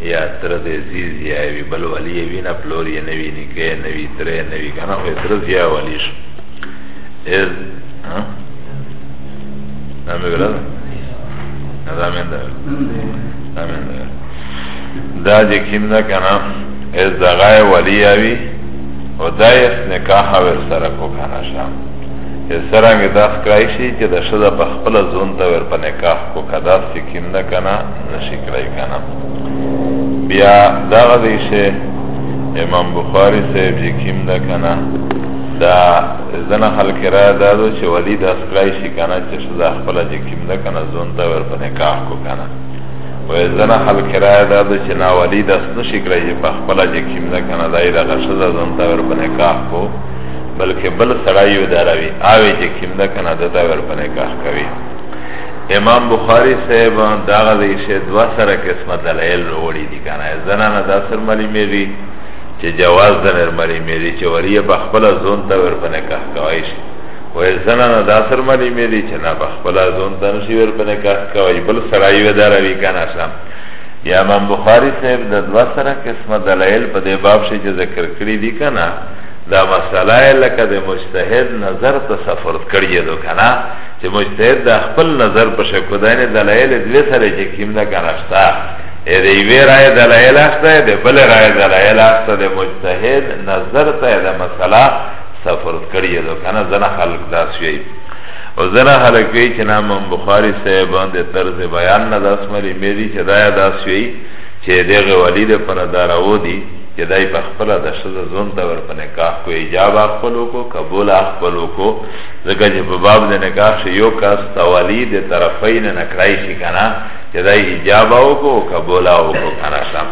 یا تر دې زیز یا وی بل ولی وی نه پلور یې نوی نکه نوی تر نوی کنه خو تر زیا ولی شو از ها نامه ګره دا مې ده دا مې ده دا چې کیم نه کنه از دغه ولی وی او دا یې نکاح ور سره کو کنه شام چې سرنګ داس کرای شي چې د شذ په خپل زون ته ور په نکاح کو کدا سکیم نه کنه نشي کړای کنه بیا دا غدي شه امام بخاری صاحب چې کیم دا کنه دا زنه خلک را دا دو چې ولی د اسکلای شي کنه چې شزا خپل چې کیم دا کنه زون تا ور په نکاح کو کنه و زنه خلک را دا دو چې نا ولی د اسنه شي کړی په خپل چې کیم دا کنه دای دا غشزا زون تا ور په نکاح کو بلکې بل سړی یو داروي اوی چې کیم دا کنه د دا ور په نکاح کوي امام بخاری صاحب داغه دی شه دوا سره قسمه دلایل وروړي دي کنه زنانه دا سر ملي میری چې جواز د نرملی میری چې وریه په خپل ځون ته ور پنه کا کوي شي وای زنانه دا سر ملي میری چې نه په خپل ځون ته نشي ور پنه کا کوي بل سړی ودار وی کنه سم یا امام بخاری صاحب د دوا سره قسمه دلایل په دې باب شه چې ذکر کړی دي کنه دا مسله لکه د مجتهد نظر ته سفر کړی دو کنه چه مجتهد دا خپل نظر پر شکو دا یعنی دلائل دوی سره چه کم دا کنشتا ده یوی رای دلائل اخته ده بل رای دلائل اخته ده مجتهد نظر تا ده مسئله سفرد کریه دو کنه زنه خلق داسوی و زنه خلق وی چه نام بخاری صاحبان ده طرز بیان نداس ملی میری چه دای داسوی چه دیغ ولی ده پنه دارو دی چه دای پخپلا ده شده زون ده ور پنه کاخ کو ایجاب اخپلو کو قبول اخپلو کو ځکه چې په باب د نکاح شي یو کس توالی د طرفین نه کړای شي کنه چې دا ایجاب او کو قبول او کو کنه شم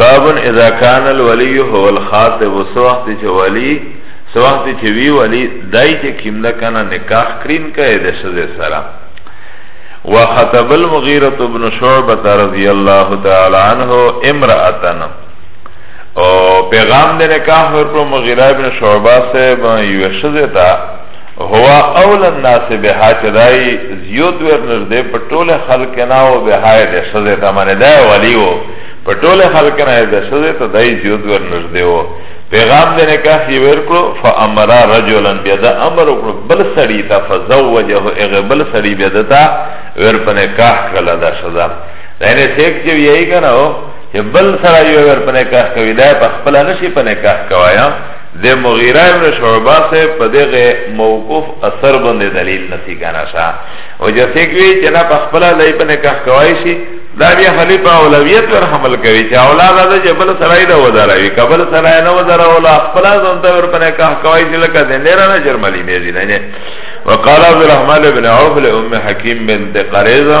باب اذا كان الولي هو الخاطب سوخت چې ولی سوخت چې وی ولی دای چې کیمدا کنه نکاح کرین کړي د سزا سره وخطب المغيرة بن شعبة رضي الله تعالى عنه امرأة او پیغام دی نکاح ورکړو مغیره ابن شعبه صاحب یو شزه تا هو اول الناس بها چدای زیوت ور نزدې په ټوله خلک نه او بها د شزه تا باندې دا ولی وو په ټوله خلک نه د شزه تا دای زیوت ور نزدې وو پیغام دی نکاح یې ورکړو فامر رجلا بیا دا امر وکړو بل سړی ته فزوجه هغه بل سړی بیا دتا ور په نکاح کړل دا شزه یعنی څوک چې یې کنه چې بل سره یو ور په نکاح کوي دا په خپل نشي په نکاح کوایا د مغیره ابن شعبہ سے په دغه موقوف اثر باندې دلیل نسی کنه شا او چې سګوي چې نه په خپل لای په نکاح کوي شي دا بیا خلیفہ اولویت ور حمل کوي چې اولاد د جبل سرای دا وداروي قبل سرای نه ودارولا خپل ځان ته ور پنه کاه کوي چې لکه د نیر نه جرملی نه دي نه وقال عبد الرحمن بن عوف لام حکیم بنت قریظه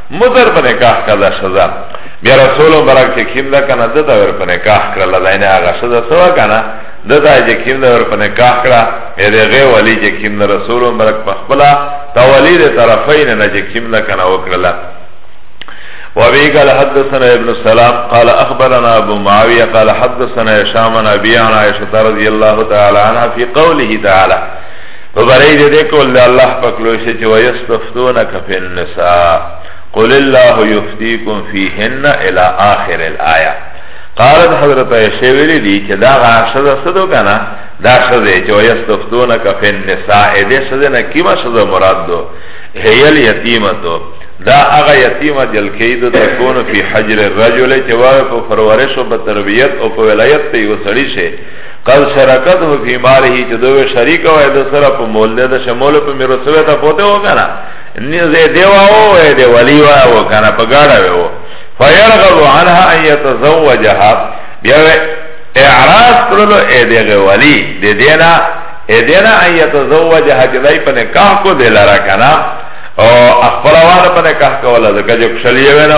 مزر په نکاح کا دا شزا بیا رسول مبارک چې کیم دا کنه د دا ور په نکاح کړل دا نه هغه شزا سوا کنه د دا چې کیم دا ور په نکاح کړه یې دغه ولی چې کیم دا رسول مبارک په خپل تولید طرفین نه چې کیم دا کنه وکړل وابي قال حدثنا ابن السلام قال اخبرنا ابو معاويه قال حدثنا هشام عن ابي عن عائشه رضي الله تعالى عنها في قوله تعالى په برای دې دې کول د الله پاک لوی شي چې ويستفتونک فی النساء قل الله یفتیکم فیهن الی آخر الآیه قالت حضرت عائشہ ویلی دی چې دا غاشده صدو کنه دا شده چې ويستفتونک فی النساء دې شده نه کیما شده مراد دو هیل یتیمه دو دا هغه یتیمه جلکی دو تکون فی حجر الرجل چې وای په پرورش او په تربیت او په ولایت ته یو سړی شي قد شرکته فی ماله چې دوی شریک وای د سره په مول ده شمول په میرو سره ته پوته وکنه نه زه دیوا او دی ولی وا او کنه په گاډه و فیرغب عنها ان یتزوجها بیا اعراض کړلو اې دغه ولی د دینا اې دینا ان یتزوجها چې دای په نکاح کو دلاره کنه او خپلوان په نکاح کوله ځکه چې شلیه ونه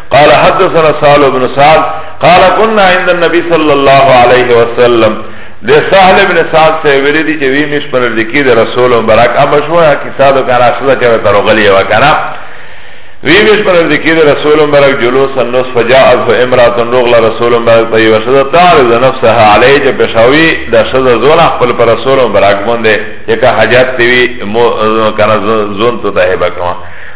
قال حدثنا سهل بن سعد قال كنا عند النبي صلى الله عليه وسلم ده سهل بن سعد سے ویلی دی چوی مش پر ذکی ده رسول مبارک اما شو یا کسا دو کنا اصلا چوی ترو غلی و کنا وی مش پر ذکی ده رسول مبارک جلوس النص فجاءت و امرات رغل رسول مبارک طی و شد تعرض نفسها علی چه پشاوی ده شد زون اخفل پر رسول مبارک بنده یکا حجات تیوی کنا زون تو تحبا کما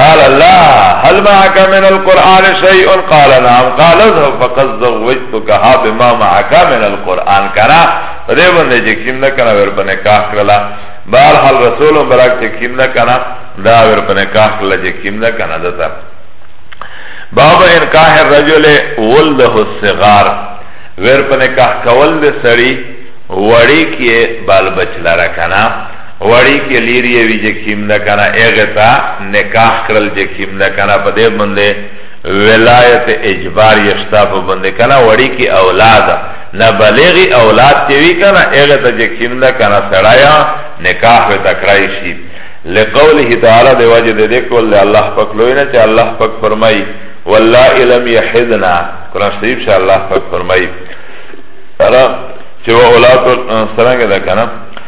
قال لا هل معك من القرآن شيء قال نعم قال اذهب فقد زوجتك ها بما معك من القرآن كنا دې باندې چې کیم نه کنه ور باندې کاخ کړلا بهر حال رسول مبارک چې کیم نه کنه دا ور باندې کاخ کړل چې کیم نه کنه دته باب انکاح الرجل ولده الصغار ور باندې کاخ کول دې سړی وړي کې بال بچ لره کنه وړی کې لیری وی چې کیم ده کنه هغه ته نکاح کړل چې کیم ده کنه په دې باندې ولایت اجبار یشتا په باندې کنه وړی کې اولاد نه بلغي اولاد تی وی کنه هغه ته چې کیم ده کنه سړایا نکاح به تکرای شي لقوله تعالی دی وجه دې کول الله پاک لوی نه چې الله پاک فرمایي والله لم يحدنا قران شریف شه الله پاک فرمایي را چې اولاد سره ده کنه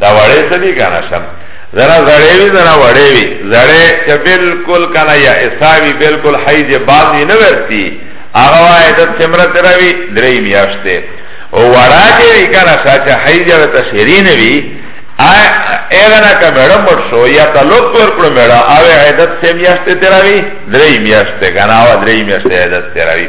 دا وړه څه دي کنه شم زرا زړې وی زرا وړې وی زړې چې بالکل کنه یا اساوی بالکل حیز باندې نه ورتی هغه وای د سمره تروی درې میاشتې او وړا چې وی کنه چې حیز ته شیرین وی ایغه نه که مړه مړ شو یا تعلق پر کړو مړه او عیدت سه میاشتې تروی درې میاشتې کنه او درې میاشتې عیدت تروی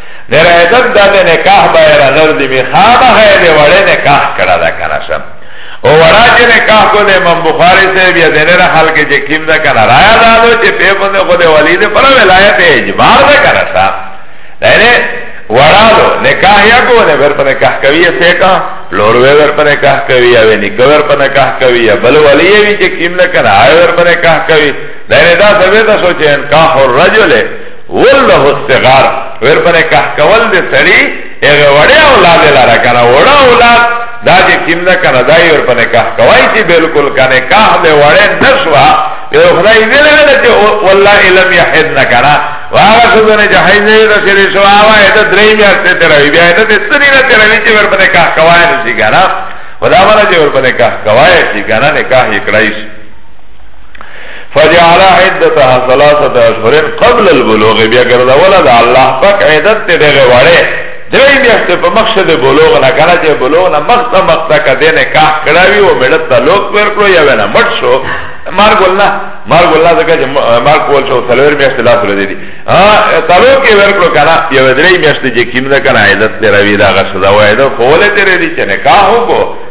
در ایدن دا ده نکاح بایرا نردی می خاما خیلی ده وڑه نکاح کرا ده کنشا او وڑا چه نکاح کو ده امام بخاری صاحب یا دنه را خلق چه کم ده کنا رایا دادو چه پی بنده خود ولی ده پر ولایت اجبار ده کنشا دنه وڑا دو نکاح یا کو ده بر پر نکاح کوی سه کا لوروی بر پر نکاح کوی یا وی نکو بر پر نکاح کوی یا بل ولی وی چه کم ده کنا آیا بر پر نکاح کوی دنه دا سبیتا سو چه انکاح الرجل ولده الصغار ویل په نکاح کول د سړی هغه وړه اولاد لاره کنه وړه اولاد دا چې کیم نه کنه دا یې په نکاح کوي چې بالکل کنه کاح د وړه نشوا یو خدای دې نه چې والله لم یحد نه کنه واغه څنګه چې حیز نه د شری شو هغه د درې میاشتې تر وی بیا د سری نه تر وی چې ور په نکاح کوي نه شي کنه خدا باندې ور په نکاح کوي شي کنه نکاح یې کړای شي فجعل عدتها ثلاثه اشهر قبل البلوغ بیا ګرځوله د الله پاک عدت ته دغه وړه درې میاشتې په مخشه د بلوغ نه کنه چې بلوغ نه مخته مخته کده نه کا کړاوی او مړه تعلق پر کړو یا نه مړ شو مرګ الله مرګ الله ځکه چې مرګ کول شو څلور میاشتې لا سره دي ها تعلق یې ور کړو کنه یو درې میاشتې چې کیم نه کنه عدت ته راوی دا غسه دا وایدا کوله تیرې دي چې نه کا هو کو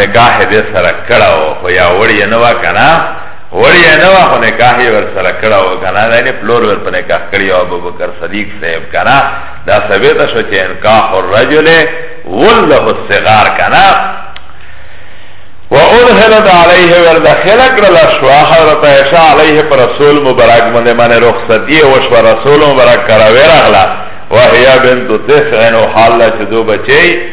نکاح دې سره کړه او خو یا وړي نه وا کنه وړي نه وا خو نکاح یې ور سره کړه او کنه دا نه پلور ور په نکاح کړی او ابو بکر صدیق صاحب کنه دا سبه ته شو چې انکاح الرجل وله الصغار کنه وادخلت عليه وردخل کرل شو حضرت عائشہ علیہ پر رسول مبارک من من رخصتی او شو رسول مبارک کرا ورغلا وهي بنت تسع وحاله چې دو بچي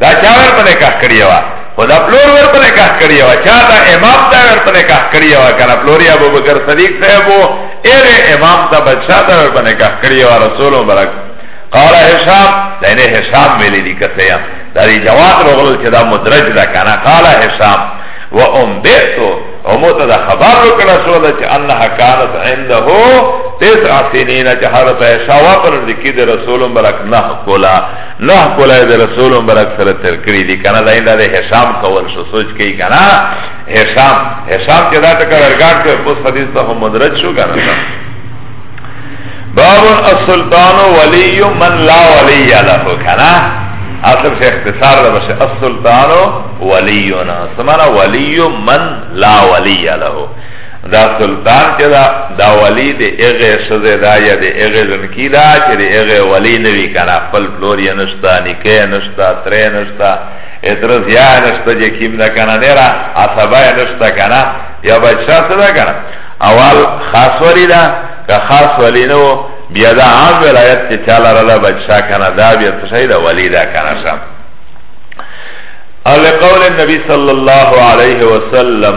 دا چا ور په نکاح کړی و خو دا پلور ور په نکاح کړی و چا دا امام دا ور په نکاح کړی و کنه پلور یا ابو بکر صدیق صاحب و اره امام دا بچا دا ور په نکاح کړی و رسول مبارک قال هشام دینه هشام ویلی دی کته یا دا دی جواب رغل چې دا مدرج دا کنه قال هشام و ام بیتو امو ته دا خبر وکړه سو دا چې انها كانت عنده تسع سنين چې حضرت عائشہ واپر ذکر رسول مبارک نه کولا نوح کولای د رسول مبارک سره تر کړی دی کنه دا اینده د هشام کول شو سوچ کوي کنه هشام هشام چې دا ټکر ورګاټ کې اوس حدیث ته هم مدرج شو کنه باب السلطان ولی من لا ولی له کنه اصل سے اختصار دا بس السلطان ولینا سمانا ولی من لا ولی له دا سلطان چه دا دا ولی ده اغه شده دا یا ده اغه جنکی دا چه ده اغه ولی نوی کنا فل فلوری نشتا نکه نشتا تره نشتا اترز یا نشتا جه کم دا کنا نیرا عصبه نشتا کنا یا بچه سدا کنا اول خاص ولی دا که خاص ولی نو بیا دا عام ولایت چه چالا را دا بچه کنا دا بیا تشای دا ولی دا کنا شم او لقول النبی صلی اللہ علیہ وسلم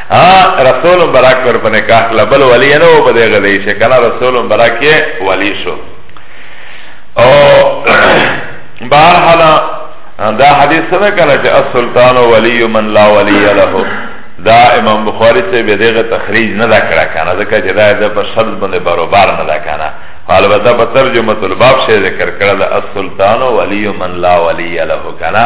ها رسول براک پر پنه کاخ لبل ولی نه و بده غلی شه کنه رسول براک یې ولی شو او بهر حالا دا حدیث څه کنه چې السلطان ولی من لا ولی له دا امام بخاری سے بدغه تخریج نه دا کړه کنه ځکه چې دا د په شرط باندې برابر نه دا کنه البته په ترجمه الباب سے ذکر کړه دا السلطان ولی من لا ولی له کنه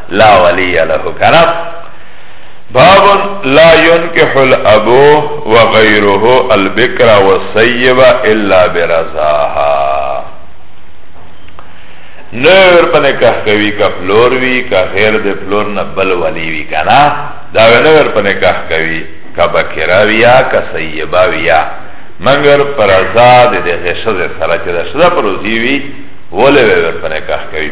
لا ولی له کنا باب لا ينكح الاب وغيره البكر والسيب الا برزاها نور پنه که کوي که فلور وی که غیر د فلور نه بل ولی وی کنا دا نور پنه که کوي که بکرا ویا که سیبا ویا منګر پر آزاد د غشز سره چې د شذ پر روزي وی وله ور پنه که کوي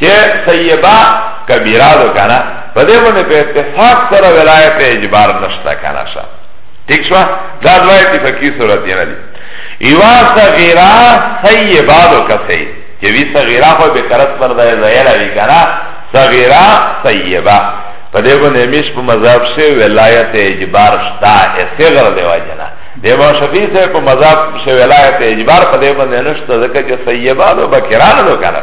چه سیبا کبیرا دو کنا پا ده بنده پا اتفاق سر ولایت اجبار نشتا کنا شا ٹک شوا دا دو اتفاقی صورت دینا دی ایوا صغیرا سیبا دو کسی چه وی صغیرا خو بکرس پر ده زیلا وی کنا صغیرا سیبا پا ده بنده میش پا مذاب شه ولایت اجبار شتا اصغر ده واجنا د امام شفیع صاحب په مذهب شوی ولایت اجبار په دې باندې نشته ځکه چې سیبانو بکرانو کنه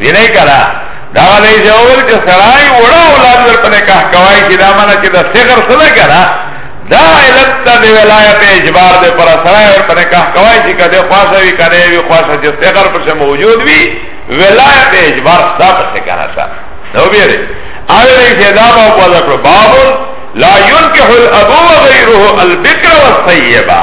وینه کړه دا ولې چې اول چې سړای وړا اولاد ور په نکاح کوي چې دا معنی چې دا صغر څه نه کړه دا علت ته دی ولایت اجبار دی پر سړای ور په نکاح کوي چې کده خاصه وی کړي وی خاصه چې صغر پر څه موجود وي ولایت اجبار ثابت څه کنه څه نو بیره اول چې دا په وځه کړو باب لا ينكح الابو غيره البكر والطيبه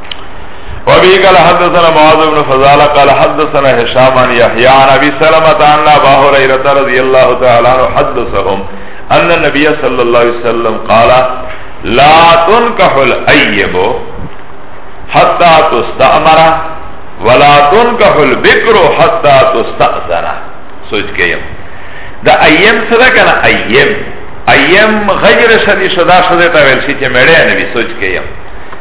وبه قال حدثنا معاذ بن فضالة قال حدثنا هشام عن يحيى عن ابي سلمة عن ابا هريرة رضي الله تعالى عنه حدثهم ان النبي صلى الله عليه وسلم قال لا تنكح الايب حتى تستأمر ولا تنكح البكر حتى تستأذن سوچ کے یم دا ایم صدا کنا ایم ایم غیر شدی شدا شده تا ویل شی چه میڑے نبی سوچ کے یم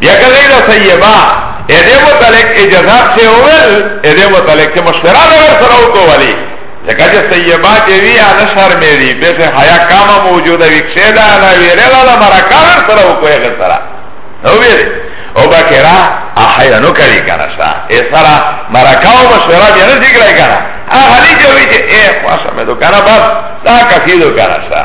یا که غیر سیبا ایده متعلق اجازات سے اول ایده متعلق چه مشورہ دور سراو کو ولی لکه چه سیبا چه وی آنا شرمیری بیس حیا کاما موجوده وکشه دا آنا ویره لالا مرا کامر سراو کو ایغی سرا نو بیره او با کرا آحیا نو کری کنا شا ای سرا مرا کاو مشورہ بیا نسی کرائی کنا آخلی چه وی چه ای خواسا میں دو کنا بس دا کسی دو کنا شا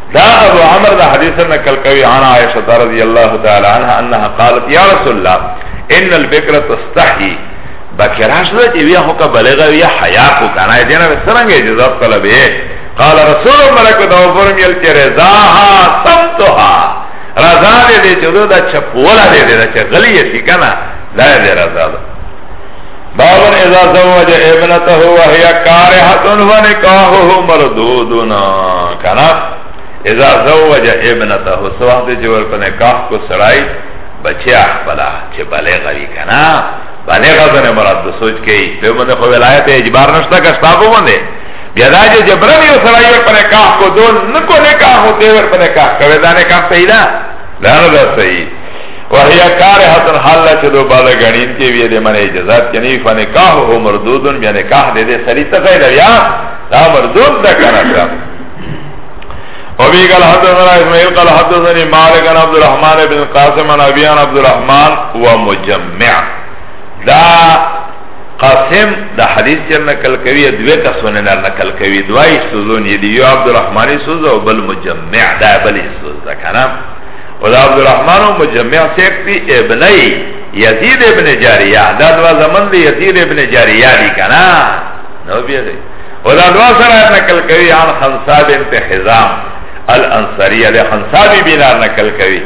دا ابو عمر دا حدیث نقل کوي عن عائشه رضی الله تعالی عنها انها قالت یا رسول الله ان البکر تستحی بکراش دا چې وی هو کا بلغه وی حیا کو کنه دې نه څنګه اجازه طلب یې قال رسول ملک دا فرمیل چې رضاها سمتها رضا دې دې چې دا چپولا دې دې چې غلیه سی کنه دا دې رضا ده باب اذا زوج ابنته وهي كارهه ونكاحه مردودنا کنا اذا زوج ابنته سو وخت چې ور په نکاح کو سړای بچیا خپل چې بالغ وی کنا بالغ ځنه مراد د سوچ کې په باندې خو ولایت اجبار نشته که تاسو باندې بیا دا چې جبرن یو سړای ور په نکاح کو دون نکو نکاح هو دی ور په نکاح کوي دا نکاح صحیح ده دا نه صحیح وهي کارهتن حال چې دو بالا غنیت کې وی دې منه اجازه کې نه فنکاح هو مردودن بیا نکاح دې دې سړی ته غیر یا دا مردود ده کنه وبي قال حدثنا اسماعيل قال حدثني مالك عن عبد الرحمن بن قاسم عن ابي عن عبد الرحمن ومجمع دا قاسم دا حدیث چر نقل کوي دوه کسونه نه نقل کوي دوای سوزون یی یو عبد الرحمن سوز او بل مجمع دا بل سوز دا کنه او دا عبدالرحمن و مجمع سیب پی ابنی یزید ابن جاریہ دا دوا زمن دی یزید ابن جاریہ دی کنا نو بیا دی او دا دوا سره نقل کوي عن خنسا بنت حزام الانصاری علی خنسا بی بینا نقل کوي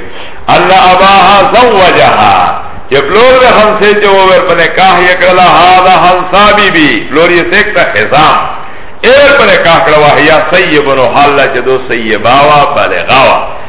الله اباها زوجها چې بلور د خنسه چې وور په نکاح یې کړلا هاذا خنسا بی بی بلور یې سکتا حزام ایر پر نکاح کړوا هيا سیبن حال چې دو سیباوا بالغاوا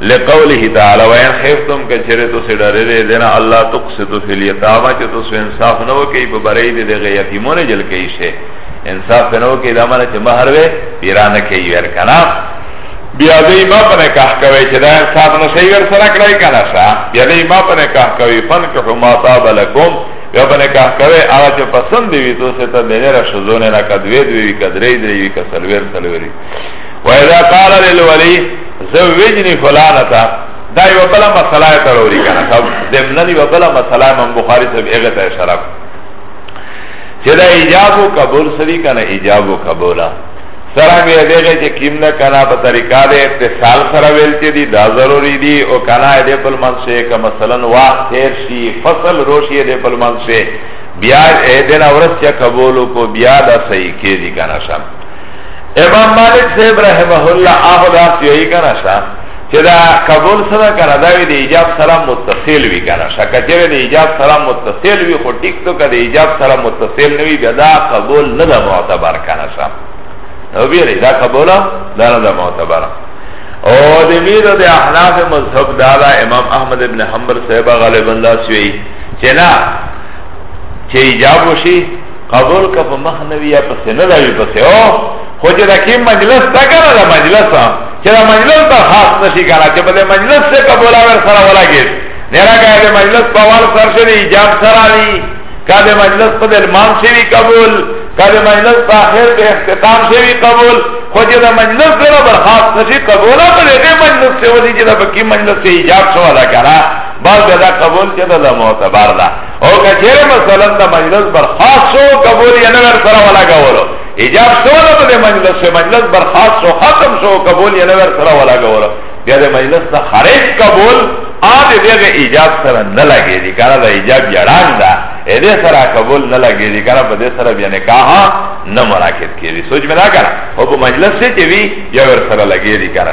لقوله تعالی وین خفتم کچره تو سے ڈرے دے دینا اللہ تقسط فی الیتامہ چه تو سو انصاف نو کئی پا برائی دے دے غی یتیمون جل کئی شے انصاف نو کئی دامانا چه مہر وے پیران کئی ویر کنا بیا دی ما په نکاح کوي چې دا انصاف نو صحیح ور سره کړای کنه شا بیا دی ما په نکاح کوي فن که ما طاب لكم بیا په نکاح کوي هغه چې پسند دی وي تو سه ته مینه را شزونه نه کدوې دی کدرې دی کسلویر سلوری و اذا قال للولي زوجني فلانتا دا یو بل مسله ته وروړي کنه صاحب زمنن یو بل مسله امام بخاری صاحب هغه ته اشاره چې دا ایجاب او قبول سری کنه ایجاب او قبولا سره می دغه چې کیم نه کنه په طریقه د اتصال سره ویل چې دی دا ضروری دی او کنه د بل منشه ک مثلا واخ تیر شي فصل روشي د بل منشه بیا دې نه ورس چې قبول کو بیا دا صحیح کیږي کنه شم امام مالک صاحب رحمه الله آهو دا سیوئی کنا شا چه دا قبول سره کنا داوی دی ایجاب سلام متصل وی کنا شا کچره دی ایجاب سلام متصل وی خو ٹک تو که دی ایجاب سلام متصل نوی بیا دا قبول ندا معتبر کنا شا نو بیره دا قبول دا ندا معتبر او دی میر دی احناف مذہب دادا امام احمد ابن حنبر صاحب غالبا دا سیوئی چه نا چه ایجاب وشی قبول که په مخ نه وي یا پسې نه ده وي پسې او خو چې د کیم مجلس ته که نه ده مجلس چې د مجلس ته خاص نه شي که نه چې په دې مجلس څه قبوله ور سره ولګېد نیره که د مجلس په وال سر شي د ایجاب سره وي که د مجلس په د لمان شي وي قبول که د مجلس په آخر په اختتام شي وي قبول خو چې د مجلس سره بر خاص نه شي قبوله په دې مجلس څه ودي چې د په کیم مجلس ته ایجاب شو ده که نه بعض دا قبول چې ده معتبر ده او کچره مثلا د مجلس برخاص شو قبول یې نه ور سره ولا غوړو ایجاب شو نه په مجلس شو مجلس برخاص شو ختم شو قبول یې نه ور سره ولا غوړو بیا د مجلس نه خارج قبول ا دې دغه ایجاب سره نه لګي دي کنه د ایجاب یړان دا اې دې سره قبول نه لګي دي کنه په دې سره بیا نکاح نه مراکب کیږي سوچ مې نه کړه او په مجلس کې وی یا ور سره لګي دي کنه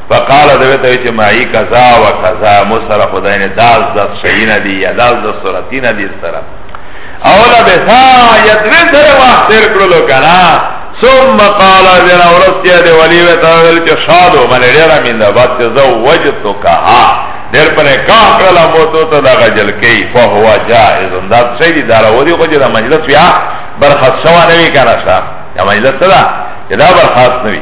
فقال دوی ته چې مائی کذا و کذا مو سره خدای نه داس داس شینا دی یا داس داس سورتینا دی سره اولا بسا یدوی سره واختر کرلو کنا ثم قال ذرا ورسیا دی ولی و تاویل چه شادو من ریرا من دا بات چه زو وجتو کها در پنه کام کرلا موتو تا دا غجل کی فهو جائز انداد سیدی دارا ودی خوجی دا مجلس یا برخص شوا نوی کنا شا یا مجلس دا یا دا برخص نوی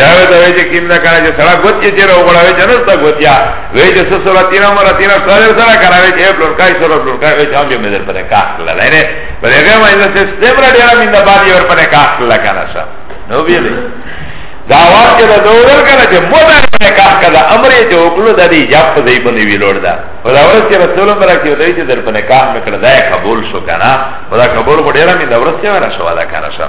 یا وې دا وې چې کیم نه کنه چې سړا ګوتې چې راو غړاوې جنور تا ګوتیا وې چې سو سره تینا مر تینا کار سره کراوې چې پلور کای سره پلور کای چې هم به مدر پر کاټ لای نه پر هغه باندې چې سټیم را ډیر مینه باندې ور پر کاټ لا کنه سا نو ویلې دا وار چې دا دور کنه چې مدر پر کاټ کړه امر یې چې وکړو د دې جاب په دې باندې ویلوړ دا خدا ورس چې رسول الله راکې دوی چې در پر کاټ نکړه دا قبول شو کنه خدا قبول وړه مې دا ورس چې ورا شو دا کنه سا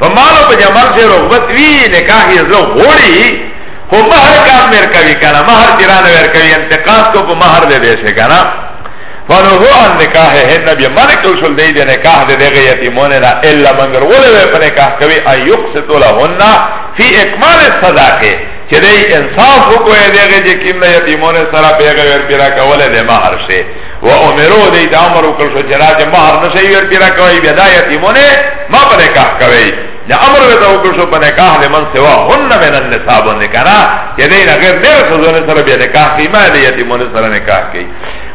په مالو په جمال سره رغبت وی نکاح یې زه غوړي خو مہر کام مر کوي کنه مہر تیرانه ور کوي انتقاص کو په مہر دې دې شي کنه فنو هو ان نکاح ہے نبی من کو شل دې دې نکاح دې دې یتیمونه لا الا منګر ولې په نکاح کوي ايقسط لهن فی اکمال الصداقه چې دې انصاف وکړي دې چې کیم نه یتیمونه سره پیغه ور پیرا کوله دې مہر شي و امرو دی دا امر وکړ شو چې راځه مہر نشي ورته راکوي بیا دا یتیمونه ما په نکاح کوي دا امر وته وکړ شو په نکاح له من سوا هن من النساء باندې کرا چې دې نه غیر نه سوزونه سره بیا نکاح کوي ما دې یتیمونه سره نکاح کوي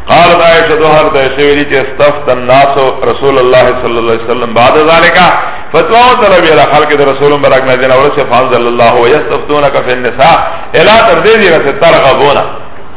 قال عائشہ دوہر دے شویلی چه استفت الناس رسول اللہ صلی اللہ علیہ وسلم بعد ذالکا فتوا طلب الى خلق رسول برک نذین اور سے فانزل اللہ ويستفتونك في النساء الا تردی رسول ترغبونا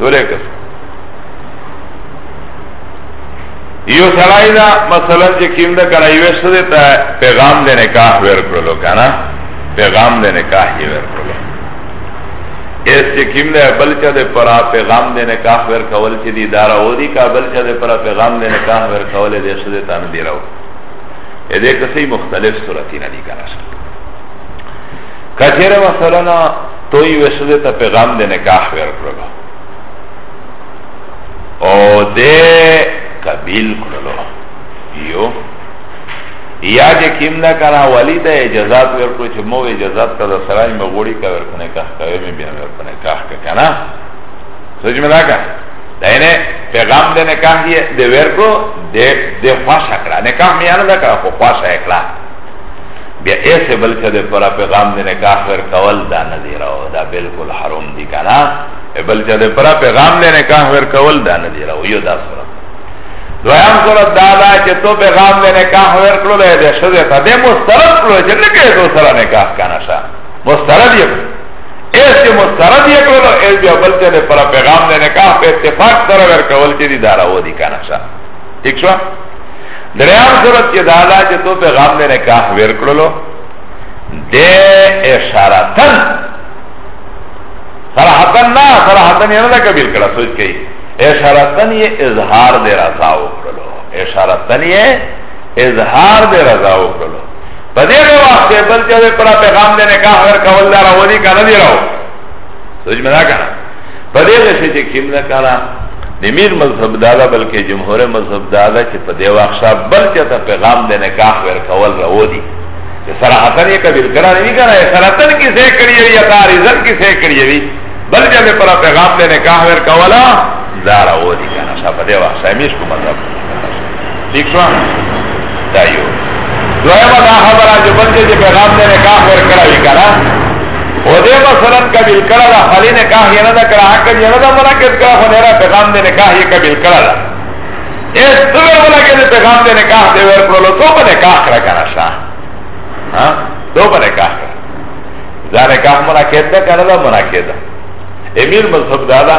دولیکس یو سړی دا مثلا چې کیم دا کنه یو سره ته پیغام د نکاح ورکړلو کنه پیغام د نکاح یې ورکړلو اس چې کیم دا بل چا د پر پیغام د نکاح ورکول چې دی دارا و دی کا بل چا د پر پیغام د نکاح ورکول دې سره ته نه دی راو دې کسي مختلف صورتونه دي کنه کچره مثلا تو یو شده تا پیغام ده نکاح ورکرلو او ده قبیل کرلو یو یا جه کم ده کنا ولی ده اجازات ورکرلو چه مو اجازات تا ده سراج مغوڑی که ورکو نکاح که می بیان ورکو نکاح که کنا سوچ می ده کنا ده اینه پیغام ده نکاح ده ورکرلو ده خوش اکرا نکاح میانه ده کنا خو خوش اکرا بیا ایسے بل چا دے پرا پیغام دے نکاح ور کول دا ندی راو دا بالکل حرام دی کنا بل چا دے پرا پیغام دے نکاح ور کول دا ندی راو یو دا صورت دویم صورت دا دا چه تو پیغام دے نکاح ور کلو لے دے شده تا دے مسترد کلو چه نکے تو سرا نکاح کنا شا مسترد یک ایس چه مسترد یک کلو ایس بیا بل چا دے پرا پیغام دے نکاح پہ اتفاق سرا ور کول چه دی دارا ہو دی کنا شا ٹھیک شو دریم صورت کې دا دا چې تو په غام نه نکاح ور کړلو د اشارتن صراحتن نه صراحتن یې نه قبول کړه سوچ کې اشارتن یې اظهار دې رضا وکړلو اشارتن یې اظهار دې رضا وکړلو په دې وخت کې بل چې پر پیغام دې نکاح ور کول دا راوړي کنه دی راو سوچ مې دا کنه په دې کې چې کیم نه کړه د میر مذهب دا ده بلکې جمهور مذهب دا ده چې په دې وخت شاب بل چې ته پیغام د نکاح ور کول راو دي چې صراحتا یې کبیر کرا نه کرا صراحتا کې څه کړی یا قاریزن کې څه کړی وی بل چې پر پیغام د نکاح ور کولا دا راو دي کنه شاب په دې وخت سمیش کوم مذهب ٹھیک شو دا یو دویمه دا خبره چې بلکې چې پیغام ته نکاح ورکړه وی کړه او دې مثلا قبول کړه دا خلی نکاح یې نه کړه حق یې نه منعقد کړه خو نه پیغام دې نکاح یې قبول کړه اس دغه ولا کې پیغام دې نکاح دې ورکړلو ته په نکاح کړه کړه شاه ها دو په نکاح ځان نکاح منعقد کړه منعقد امیر مذهب دادا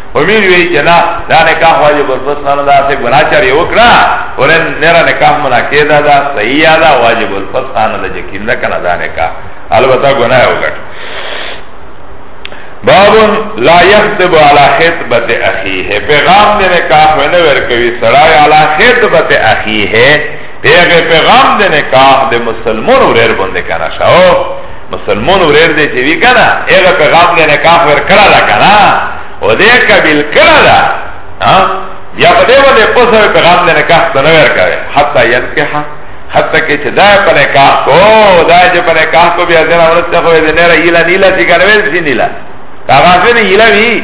امیر وی جنا دا نکاح واجب بس نه دا سے گناہ چر یو کړه ورن نرا نکاح منا کېدا دا صحیح دا واجب الفسان دا یقین نه کنه دا نکاح البته گناہ وکړ باب لا يخطب على خطبه اخيه پیغام دې نکاح ونه ور کوي سړی على خطبه اخيه پیغه پیغام ده نکاح ده مسلمون وریر بنده کنه شاو مسلمون وریر ده چه وی کنه ایغه پیغام ده نکاح ور کرا ده کنه و ده کبیل کرا ده یا په دې باندې په سره پیغام د نکاح ته نه ورکاوي حتی ينکح حتی کې چې دا په نکاح کو دا چې په نکاح کو بیا ځنه ورته خو دې نه را یلا نیلا چې کنه ویل شي نیلا هغه څه نه یلا وی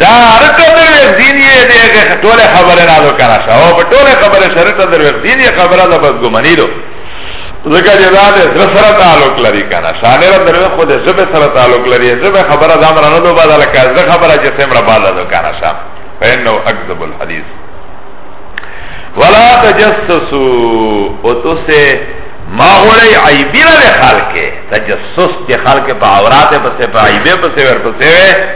دا هرکه درویخ دین یه دیگه طول خبره نادو کنه شا او پا طول خبره شرط درویخ دین یه خبره دا بس گمانی دو ذکر جدا ده زر سر تعلق لري کنه شانه را درویخ خود زب سر تعلق لري زب خبره دا مرانو دو بادا لکه از خبره جه سمرا بادا دو کنه شا فینو اکذب الحدیث ولا تجسسو او تو سه ما غړی عیبی را خلکه تجسس چې خلکه په عورات په سه په عیبه په سه ور په سه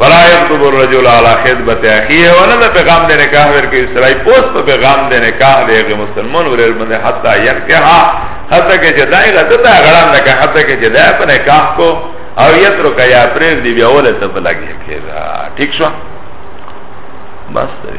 ولا يخطب الرجل على خطبه اخيه ولا ده پیغام دے نکاح ور کے اسرائی پوس پہ پیغام دے نکاح دے کہ مسلمان ور بندے حتا ينکحا حتا کہ جدائی غدتا غلام نہ کہ حتا کہ جدا پر نکاح کو او یترو کا یا پریر دی بیا ول ته بلګی کیدا ٹھیک شو بس دی